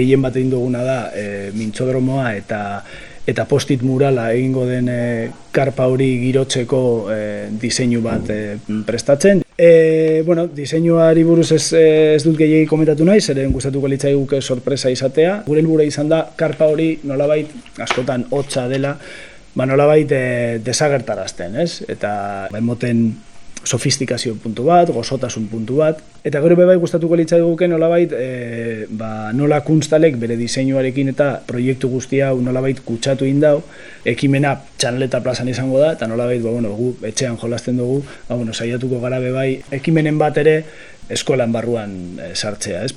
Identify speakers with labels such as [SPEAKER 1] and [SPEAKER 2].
[SPEAKER 1] gehien bat egin duguna da e, mintzodromoa eta eta postit murala egingo den e, karpa hori girotzeko e, diseinu bat e, prestatzen. E, bueno, diseinuari buruz ez, ez dut gehiagi komentatu nahi, zeren gustatuko litzai guke sorpresa izatea. Gure helbura izan da, karpa hori nolabait askotan hotza dela, ba nolabait e, desagertarazten, ez? Eta emoten sofistikazio puntu bat, gozotasun puntu bat, eta gero bai gustatuko litzai guke nolabait e, ba, nola kunstalek bere diseinuarekin eta proiektu guztia hau nolabait kutsatu indau, ekimena txanleta plazan izango da, eta nolabait ba, bueno, gu etxean jolasten dugu, ba, bueno, saiatuko gara bai ekimenen bat ere eskolan barruan e, sartzea, ez?